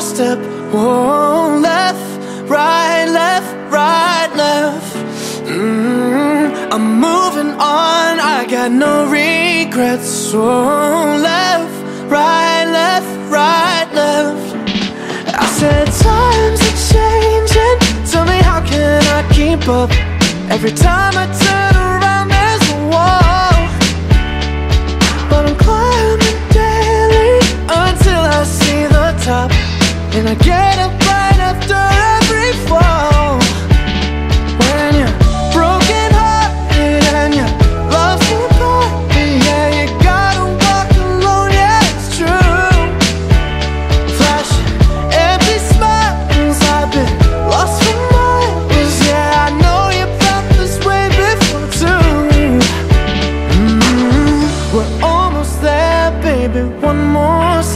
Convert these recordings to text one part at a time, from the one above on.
step. Whoa, left, right, left, right, left. Mm, I'm moving on, I got no regrets. Whoa, left, right, left, right, left. I said times are changing. Tell me how can I keep up? Every time I turn around, there's a wall.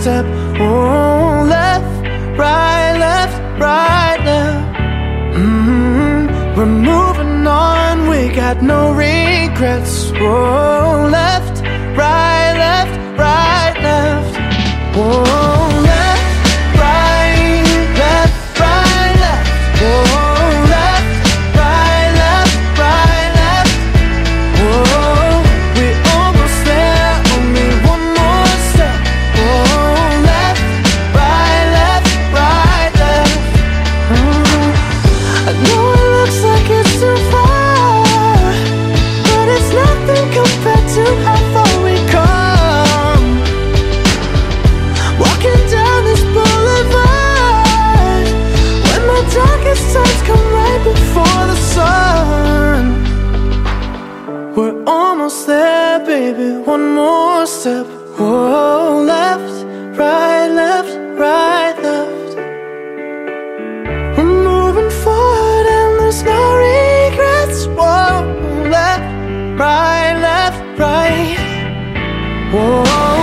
Step. Oh, left, right, left, right, left. Mm, We're moving on, we got no regrets. Oh, left, right, left, right, baby, one more step. Whoa, left, right, left, right, left. We're moving forward and there's no regrets. Whoa, left, right, left, right. Whoa.